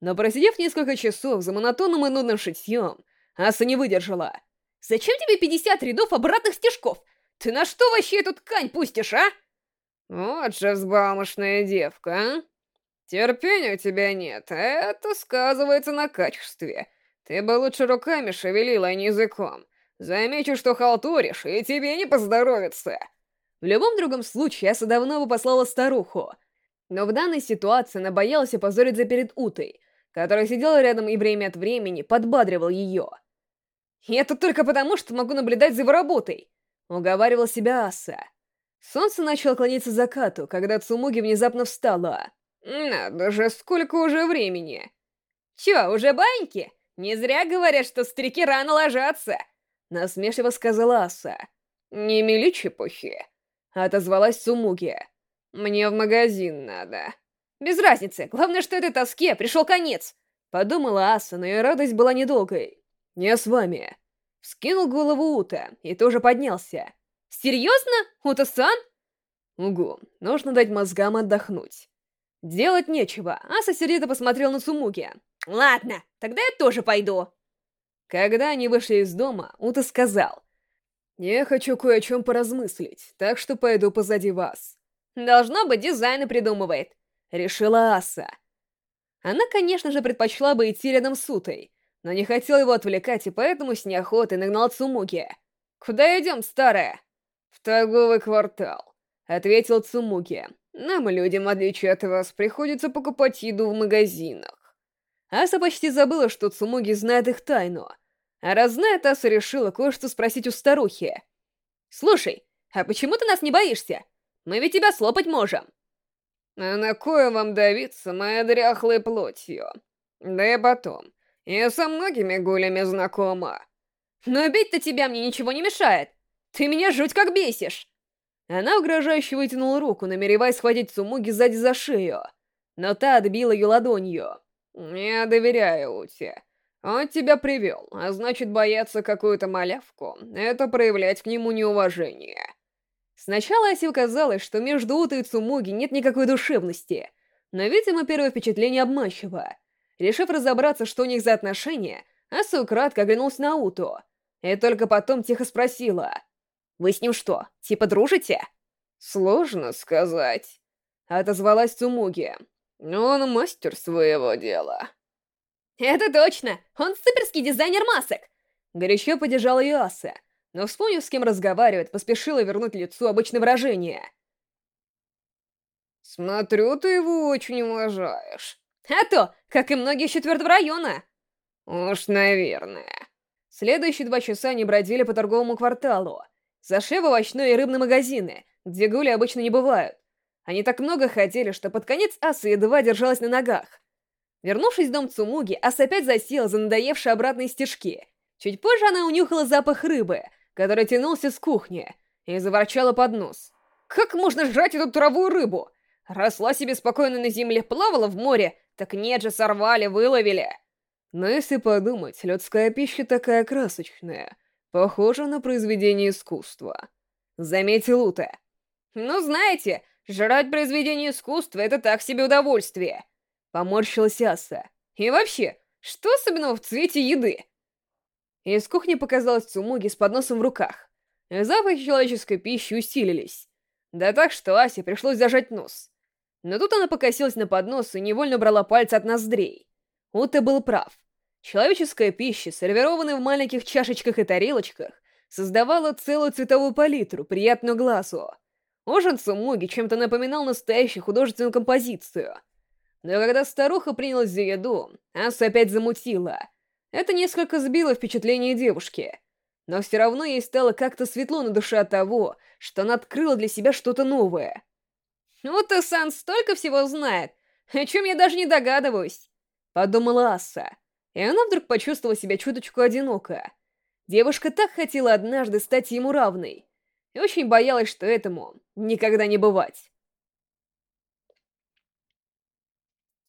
Но просидев несколько часов за монотонным и нудным шитьем, Аса не выдержала. «Зачем тебе 50 рядов обратных стежков? Ты на что вообще эту ткань пустишь, а?» «Вот же взбалмошная девка, а? Терпения у тебя нет, это сказывается на качестве. Ты бы лучше руками шевелила, а не языком. Замечу, что халтуришь, и тебе не поздоровится». В любом другом случае, Аса давно бы послала старуху. Но в данной ситуации она боялась опозориться перед Утой, которая сидела рядом и время от времени подбадривал ее. «И это только потому, что могу наблюдать за его работой», — уговаривал себя Аса. Солнце начало клониться к закату, когда Цумуги внезапно встала. «Надо же, сколько уже времени!» «Чё, уже баньки? Не зря говорят, что старики рано ложатся!» Насмешливо сказала Аса. «Не мели чепухи!» Отозвалась Цумуги. «Мне в магазин надо». «Без разницы, главное, что этой тоске пришел конец!» Подумала Аса, но ее радость была недолгой. «Я с вами!» Вскинул голову Ута и тоже поднялся. «Серьезно? Ута-сан?» «Угу, нужно дать мозгам отдохнуть». Делать нечего, Аса сердито посмотрел на Сумуки. «Ладно, тогда я тоже пойду». Когда они вышли из дома, Ута сказал. «Я хочу кое о чем поразмыслить, так что пойду позади вас». «Должно быть, дизайны придумывает», — решила Аса. Она, конечно же, предпочла бы идти рядом с Утой, но не хотела его отвлекать, и поэтому с неохотой нагнал Цумуки. «Куда идем, старая?» «В торговый квартал», — ответил Цумуки. «Нам, людям, в отличие от вас, приходится покупать еду в магазинах». Аса почти забыла, что Цумуги знает их тайну. А раз знает, Аса решила кое-что спросить у старухи. «Слушай, а почему ты нас не боишься? Мы ведь тебя слопать можем». «А на кое вам давиться моей дряхлой плотью? Да и потом, я со многими гулями знакома». «Но бить-то тебя мне ничего не мешает. Ты меня жуть как бесишь!» Она угрожающе вытянула руку, намереваясь схватить Сумуги сзади за шею, но та отбила ее ладонью. «Я доверяю Уте. Он тебя привел, а значит, бояться какую-то малявку — это проявлять к нему неуважение». Сначала Асе казалось, что между Утой и Цумуги нет никакой душевности, но, видимо, первое впечатление обманчиво. Решив разобраться, что у них за отношения, Аса кратко оглянулся на Уту, и только потом тихо спросила — вы с ним что, типа дружите?» «Сложно сказать», — отозвалась Цумуги. «Он мастер своего дела». «Это точно! Он суперский дизайнер масок!» Горячо поддержала Юаса, но, вспомнив, с кем разговаривает, поспешила вернуть лицу обычное выражение. «Смотрю, ты его очень уважаешь». «А то, как и многие из четвертого района». «Уж, наверное». Следующие два часа они бродили по торговому кварталу, Зашли в овощные и рыбные магазины, где гули обычно не бывают. Они так много ходили, что под конец Аса едва держалась на ногах. Вернувшись в дом Цумуги, Аса опять засела за надоевшие обратные стежки. Чуть позже она унюхала запах рыбы, который тянулся с кухни, и заворчала под нос. «Как можно жрать эту траву и рыбу? Росла себе спокойно на земле, плавала в море, так нет же, сорвали, выловили!» Но если подумать, людская пища такая красочная — Похоже на произведение искусства. Заметил Ута. Ну, знаете, жрать произведение искусства — это так себе удовольствие. Поморщилась Аса. И вообще, что особенного в цвете еды? Из кухни показалась Цумуги с подносом в руках. Запахи человеческой пищи усилились. Да так, что Асе пришлось зажать нос. Но тут она покосилась на поднос и невольно брала пальцы от ноздрей. Ута был прав. Человеческая пища, сервированная в маленьких чашечках и тарелочках, создавала целую цветовую палитру, приятную глазу. Ужин Сумуги чем-то напоминал настоящую художественную композицию. Но когда старуха принялась за еду, Аса опять замутила. Это несколько сбило впечатление девушки. Но все равно ей стало как-то светло на душе от того, что она открыла для себя что-то новое. «Вот и Сан столько всего знает, о чем я даже не догадываюсь», — подумала Аса и она вдруг почувствовала себя чуточку одиноко. Девушка так хотела однажды стать ему равной, и очень боялась, что этому никогда не бывать.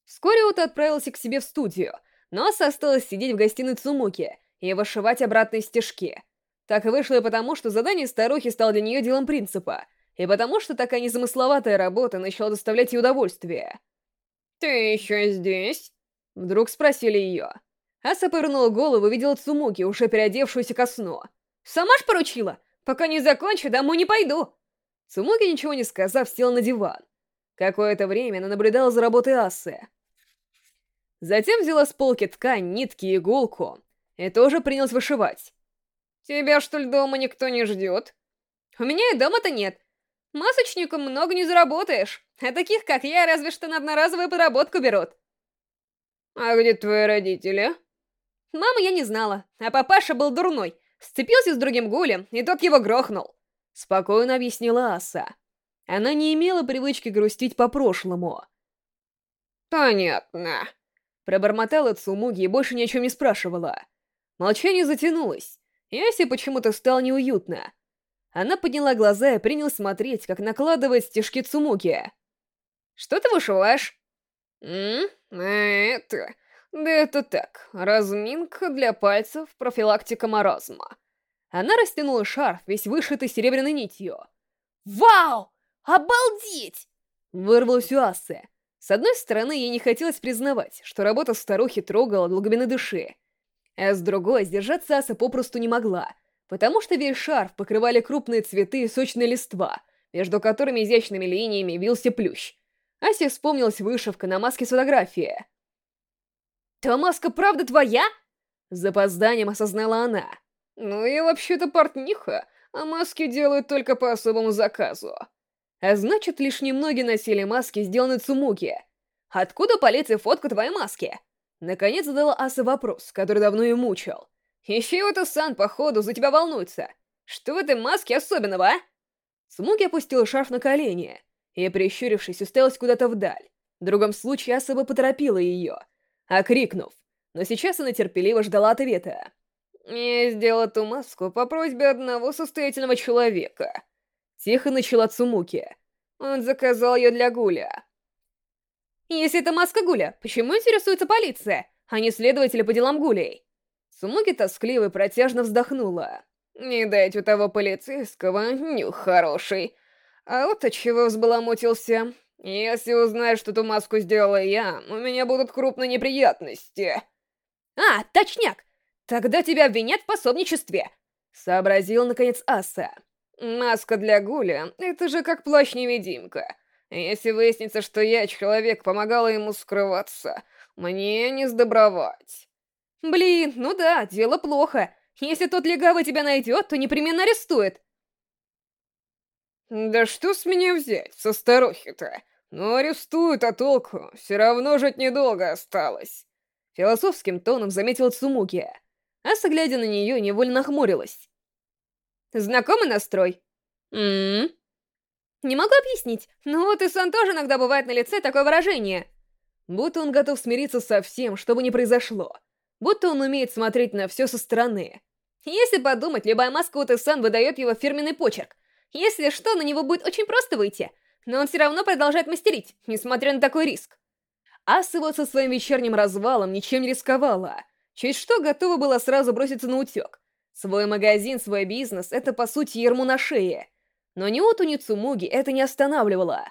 Вскоре Ута отправился к себе в студию, но Аса осталась сидеть в гостиной Цумуки и вышивать обратные стежки. Так вышло и потому, что задание старухи стало для нее делом принципа, и потому что такая незамысловатая работа начала доставлять ей удовольствие. «Ты еще здесь?» Вдруг спросили ее. Аса повернула голову и видела Цумуки, уже переодевшуюся ко сну. «Сама ж поручила! Пока не закончу, домой не пойду!» Цумуки, ничего не сказав, села на диван. Какое-то время она наблюдала за работой Асы. Затем взяла с полки ткань, нитки и иголку и тоже принялась вышивать. «Тебя, что ли, дома никто не ждет?» «У меня и дома-то нет. Масочником много не заработаешь, а таких, как я, разве что на одноразовую подработку берут». «А где твои родители?» Маму я не знала, а папаша был дурной. Сцепился с другим гулем, и тот его грохнул. Спокойно объяснила Аса. Она не имела привычки грустить по прошлому. «Понятно», — пробормотала Цумуги и больше ни о чем не спрашивала. Молчание затянулось, и Асе почему-то стало неуютно. Она подняла глаза и принялась смотреть, как накладывает стежки Цумуги. «Что ты вышиваешь?» «М? Это...» Да это так, разминка для пальцев, профилактика маразма. Она растянула шарф, весь вышитый серебряной нитью. «Вау! Обалдеть!» Вырвалось у Асы. С одной стороны, ей не хотелось признавать, что работа старухи трогала до глубины души. А с другой, сдержаться Аса попросту не могла, потому что весь шарф покрывали крупные цветы и сочные листва, между которыми изящными линиями вился плющ. Асе вспомнилась вышивка на маске с фотографией. «Та маска правда твоя?» С запозданием осознала она. «Ну, я вообще-то портниха, а маски делают только по особому заказу». А значит, лишь немногие носили маски, сделанные Цумуки. Откуда полиция фотку твоей маски? Наконец задала Аса вопрос, который давно ее мучил. Ищи-его-то Сан, походу, за тебя волнуется. Что в этой маске особенного, а? Цумуки опустил шарф на колени и, прищурившись, уставилась куда-то вдаль. В другом случае Аса бы поторопила ее — окрикнув. Но сейчас она терпеливо ждала ответа. «Я сделала ту маску по просьбе одного состоятельного человека». Тихо начала Цумуки. Он заказал ее для Гуля. «Если это маска Гуля, почему интересуется полиция, а не следователи по делам Гулей?» Цумуки тоскливо и протяжно вздохнула. «Не дать у того полицейского нюх хороший. А вот от чего взбаламутился. Если узнаю, что ту маску сделала я, у меня будут крупные неприятности. А, точняк! Тогда тебя обвинят в пособничестве. Сообразил, наконец, Аса. Маска для Гуля — это же как плащ-невидимка. Если выяснится, что я, человек, помогала ему скрываться, мне не сдобровать. Блин, ну да, дело плохо. Если тот легавый тебя найдет, то непременно арестует. Да что с меня взять, со старухи-то? Ну, арестуют, а толку? Все равно жить недолго осталось. Философским тоном заметила Цумуки. Аса, глядя на нее, невольно нахмурилась. Знакомый настрой? Ммм. Не могу объяснить, но вот и Сан тоже иногда бывает на лице такое выражение. Будто он готов смириться со всем, что бы ни произошло. Будто он умеет смотреть на все со стороны. Если подумать, любая маска у Сан выдает его фирменный почерк. Если что, на него будет очень просто выйти, но он все равно продолжает мастерить, несмотря на такой риск. Аса вот со своим вечерним развалом ничем не рисковала. Чуть что, готова была сразу броситься на утек. Свой магазин, свой бизнес — это, по сути, ерму на шее. Но ни Оту, ни Цумуги это не останавливало.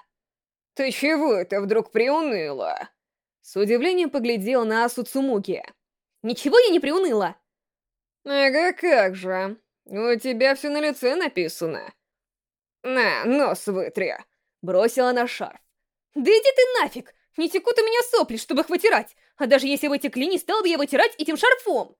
«Ты чего это вдруг приуныла?» С удивлением поглядел на Асу Цумуги. «Ничего я не приуныла!» «Ага, как же. У тебя все на лице написано. «На, нос вытри!» Бросила на шарф. «Да иди ты нафиг! Не текут у меня сопли, чтобы их вытирать! А даже если бы текли, не стал бы я вытирать этим шарфом!»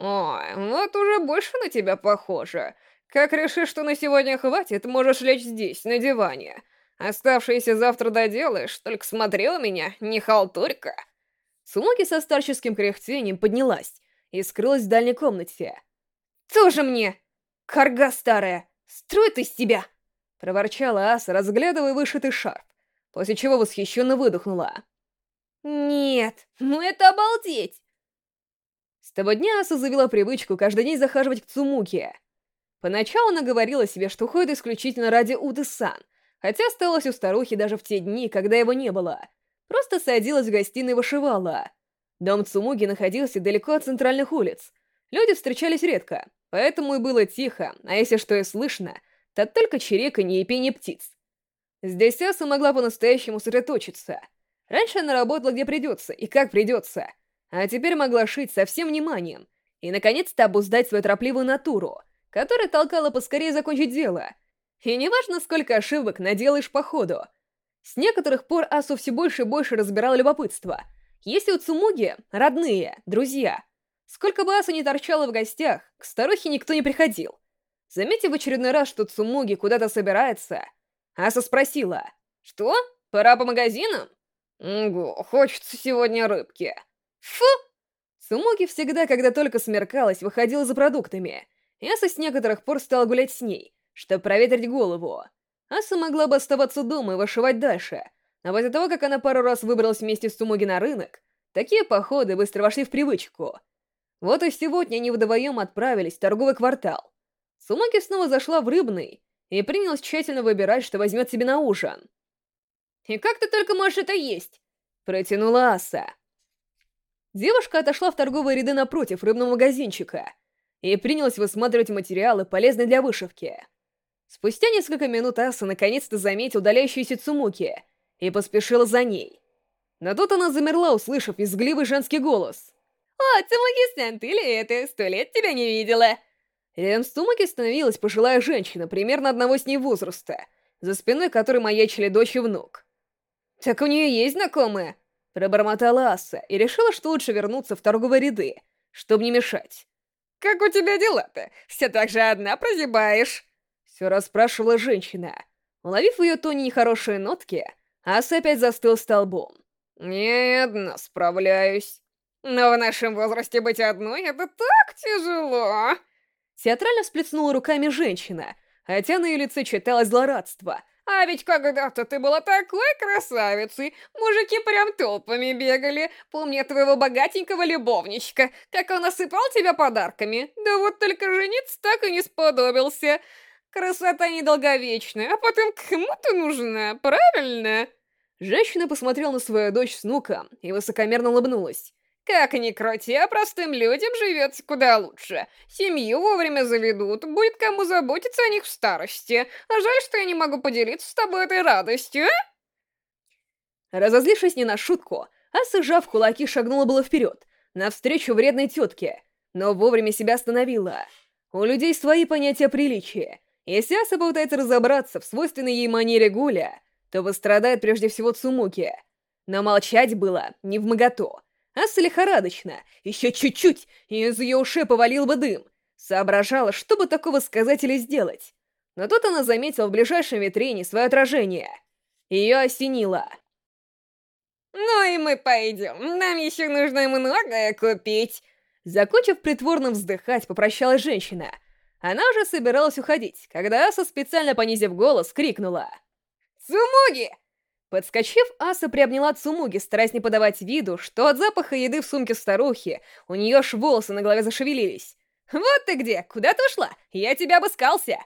«Ой, вот уже больше на тебя похоже. Как решишь, что на сегодня хватит, можешь лечь здесь, на диване. Оставшиеся завтра доделаешь, только смотри у меня, не халтурька!» Сумоки со старческим кряхтением поднялась и скрылась в дальней комнате. «Тоже мне! Карга старая! Строит из тебя!» Проворчала Аса, разглядывая вышитый шарф, после чего восхищенно выдохнула. «Нет, ну это обалдеть!» С того дня Аса завела привычку каждый день захаживать к Цумуке. Поначалу она говорила себе, что уходит исключительно ради Уды-сан, хотя осталась у старухи даже в те дни, когда его не было. Просто садилась в гостиной и вышивала. Дом Цумуги находился далеко от центральных улиц. Люди встречались редко, поэтому и было тихо, а если что и слышно — то только чириканье и пение птиц. Здесь Аса могла по-настоящему сосредоточиться. Раньше она работала где придется и как придется. А теперь могла шить со всем вниманием и, наконец-то, обуздать свою торопливую натуру, которая толкала поскорее закончить дело. И неважно, сколько ошибок наделаешь по ходу. С некоторых пор Асу все больше и больше разбирало любопытство. Если у Цумуги родные, друзья, сколько бы Асу не торчала в гостях, к старухе никто не приходил. Заметив в очередной раз, что Цумуги куда-то собирается, Аса спросила, «Что? Пора по магазинам?» «Угу, хочется сегодня рыбки». «Фу!» Цумуги всегда, когда только смеркалась, выходила за продуктами. Аса с некоторых пор стала гулять с ней, чтобы проветрить голову. Аса могла бы оставаться дома и вышивать дальше, но после того, как она пару раз выбралась вместе с Цумуги на рынок, такие походы быстро вошли в привычку. Вот и сегодня они вдвоем отправились в торговый квартал. Цумуги снова зашла в рыбный и принялась тщательно выбирать, что возьмет себе на ужин. «И как ты только можешь это есть?» — протянула Аса. Девушка отошла в торговые ряды напротив рыбного магазинчика и принялась высматривать материалы, полезные для вышивки. Спустя несколько минут Аса наконец-то заметил удаляющуюся Цумуки и поспешила за ней. Но тут она замерла, услышав изгливый женский голос. «О, Цумуки-сан, ты ли это? Сто лет тебя не видела!» Рядом с Цумуки становилась пожилая женщина, примерно одного с ней возраста, за спиной которой маячили дочь и внук. «Так у нее есть знакомые?» Пробормотала Аса и решила, что лучше вернуться в торговые ряды, чтобы не мешать. «Как у тебя дела-то? Все так же одна прозябаешь?» Все расспрашивала женщина. Уловив в ее тоне нехорошие нотки, Аса опять застыл столбом. «Не одна справляюсь. Но в нашем возрасте быть одной — это так тяжело!» Театрально всплеснула руками женщина, хотя на ее лице читалось злорадство, а ведь когда-то ты была такой красавицей, мужики прям толпами бегали. Помню твоего богатенького любовничка, как он осыпал тебя подарками. Да вот только жениться так и не сподобился. Красота недолговечная, а потом кому ты нужна, правильно? Женщина посмотрела на свою дочь с внуком и высокомерно улыбнулась. Как ни крути, а простым людям живется куда лучше. Семью вовремя заведут, будет кому заботиться о них в старости. А жаль, что я не могу поделиться с тобой этой радостью, а? Разозлившись не на шутку, Аса, сжав кулаки, шагнула было вперед, навстречу вредной тетке, но вовремя себя остановила. У людей свои понятия приличия. Если Аса попытается разобраться в свойственной ей манере Гуля, то пострадает прежде всего Цумуки. Но молчать было не в моготу. Аса лихорадочно, еще чуть-чуть, и из ее ушей повалил бы дым. Соображала, что бы такого сказать или сделать. Но тут она заметила в ближайшем витрине свое отражение. Ее осенило. «Ну и мы пойдем, нам еще нужно многое купить». Закончив притворно вздыхать, попрощалась женщина. Она уже собиралась уходить, когда Аса, специально понизив голос, крикнула. «Цумуги! Подскочив, Аса приобняла Цумуги, стараясь не подавать виду, что от запаха еды в сумке старухи у нее аж волосы на голове зашевелились. «Вот ты где! Куда ты ушла? Я тебя обыскался!»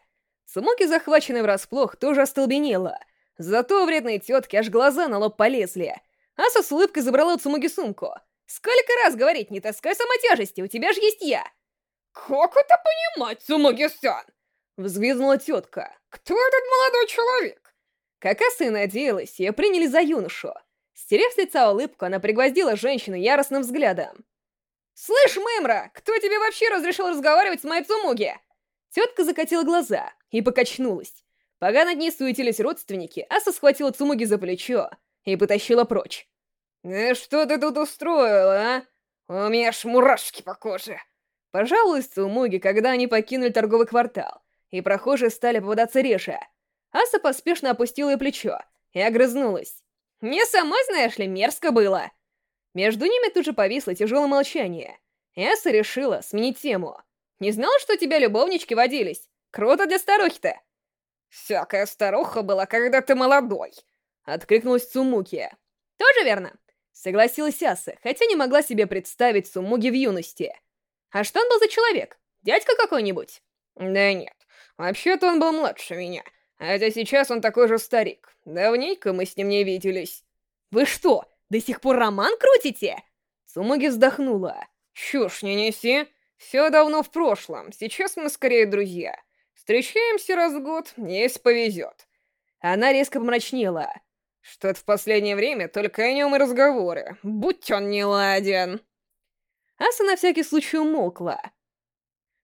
Цумуги, захваченная врасплох, тоже остолбенела. Зато вредные тетки аж глаза на лоб полезли. Аса с улыбкой забрала у Цумуги сумку. «Сколько раз говорить, не таскай самотяжести, у тебя же есть я!» «Как это понимать, Цумуги-сан?» Взвизгнула тетка. «Кто этот молодой человек?» Как Аса и надеялась, ее приняли за юношу. Стерев с лица улыбку, она пригвоздила женщину яростным взглядом. «Слышь, Мэмра, кто тебе вообще разрешил разговаривать с моей Цумуги?» Тетка закатила глаза и покачнулась. Пока над ней суетились родственники, Аса схватила Цумуги за плечо и потащила прочь. «Ну что ты тут устроила, а? У меня аж мурашки по коже!» Пожалуйста, Цумуги, когда они покинули торговый квартал, и прохожие стали попадаться реже — Аса поспешно опустила ее плечо и огрызнулась. «Мне самой, знаешь ли, мерзко было!» Между ними тут же повисло тяжелое молчание. Аса решила сменить тему. «Не знала, что у тебя любовнички водились? Круто для старухи-то!» «Всякая старуха была, когда ты молодой!» Откликнулась Цумуки. «Тоже верно!» Согласилась Аса, хотя не могла себе представить Цумуги в юности. «А что он был за человек? Дядька какой-нибудь?» «Да нет, вообще-то он был младше меня. Хотя сейчас он такой же старик. Давненько мы с ним не виделись. Вы что, до сих пор роман крутите? Цумуги вздохнула. Чушь не неси. Все давно в прошлом. Сейчас мы скорее друзья. Встречаемся раз в год, если повезет. Она резко помрачнела. Что-то в последнее время только о нем и разговоры. Будь он не ладен. Аса на всякий случай умолкла.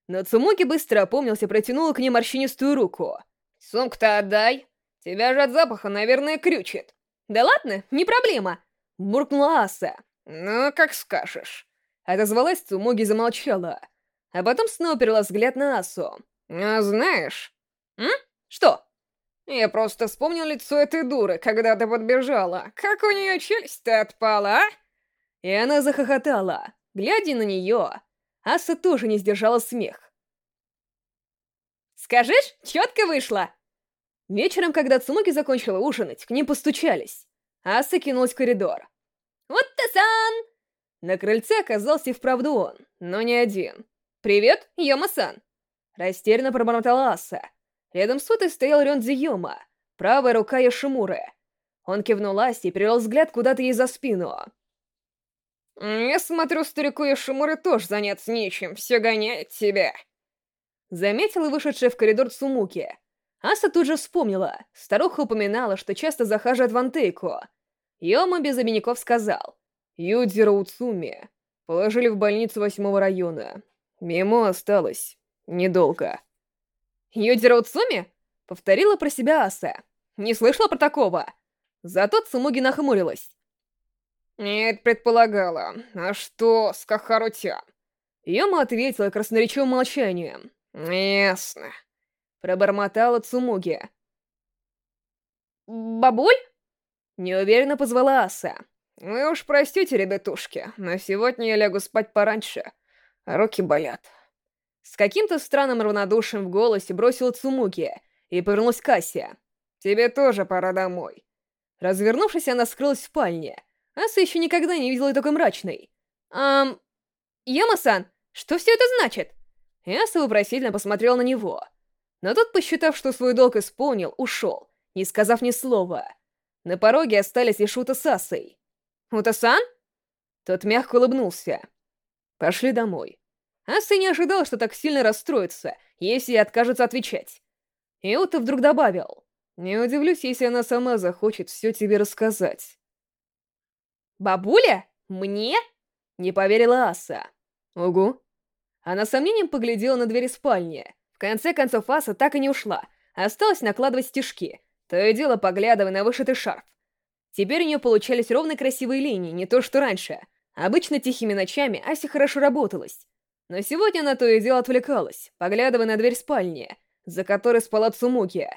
Но Цумуки быстро опомнился и протянула к ней морщинистую руку. «Сумку-то отдай. Тебя же от запаха, наверное, крючит». «Да ладно, не проблема», — буркнула Аса. «Ну, как скажешь». Отозвалась Цумуги и замолчала. А потом снова перела взгляд на Асу. «А знаешь...» «М? Что?» «Я просто вспомнил лицо этой дуры, когда ты подбежала. Как у нее челюсть-то отпала, а?» И она захохотала. Глядя на нее, Аса тоже не сдержала смех. «Скажешь, четко вышло!» Вечером, когда Цумуки закончила ужинать, к ним постучались. Аса кинулась в коридор. «Вот ты сан!» На крыльце оказался и вправду он, но не один. «Привет, Йома-сан!» Растерянно пробормотала Аса. Рядом с Утой стоял Рёндзи Йома, правая рука Йошимуры. Он кивнул Асе и перевел взгляд куда-то ей за спину. «Я смотрю, старику Йошимуры тоже заняться нечем, все гоняет тебя». Заметила вышедшая в коридор Цумуки. Аса тут же вспомнила. Старуха упоминала, что часто захаживает в Антейку. Йома без обиняков сказал. Юдзиро Уцуми положили в больницу восьмого района. Мимо осталось недолго. «Юдзиро Уцуми?» — повторила про себя Аса. «Не слышала про такого?» Зато Цумуги нахмурилась. «Нет, предполагала. А что с Кахарутя?» Йома ответила красноречивым молчанием. «Ясно», — пробормотала Цумуги. «Бабуль?» — неуверенно позвала Аса. «Вы уж простите, ребятушки, но сегодня я лягу спать пораньше. Руки болят». С каким-то странным равнодушием в голосе бросила Цумуги и повернулась к Асе. «Тебе тоже пора домой». Развернувшись, она скрылась в спальне. Аса еще никогда не видела такой мрачной. «Ам... Яма-сан, что все это значит?» И Аса вопросительно посмотрел на него. Но тот, посчитав, что свой долг исполнил, ушел, не сказав ни слова. На пороге остались лишь Ута с Асой. «Ута-сан?» Тот мягко улыбнулся. Пошли домой. Аса не ожидал, что так сильно расстроится, если откажется отвечать. И Ута вдруг добавил. «Не удивлюсь, если она сама захочет все тебе рассказать». «Бабуля? Мне?» — не поверила Аса. «Угу». Она сомнением поглядела на двери спальни. В конце концов Аса так и не ушла, осталось накладывать стежки, то и дело поглядывая на вышитый шарф. Теперь у нее получались ровные красивые линии, не то что раньше. Обычно тихими ночами Асе хорошо работалась. Но сегодня она то и дело отвлекалась, поглядывая на дверь спальни, за которой спала Цумуки.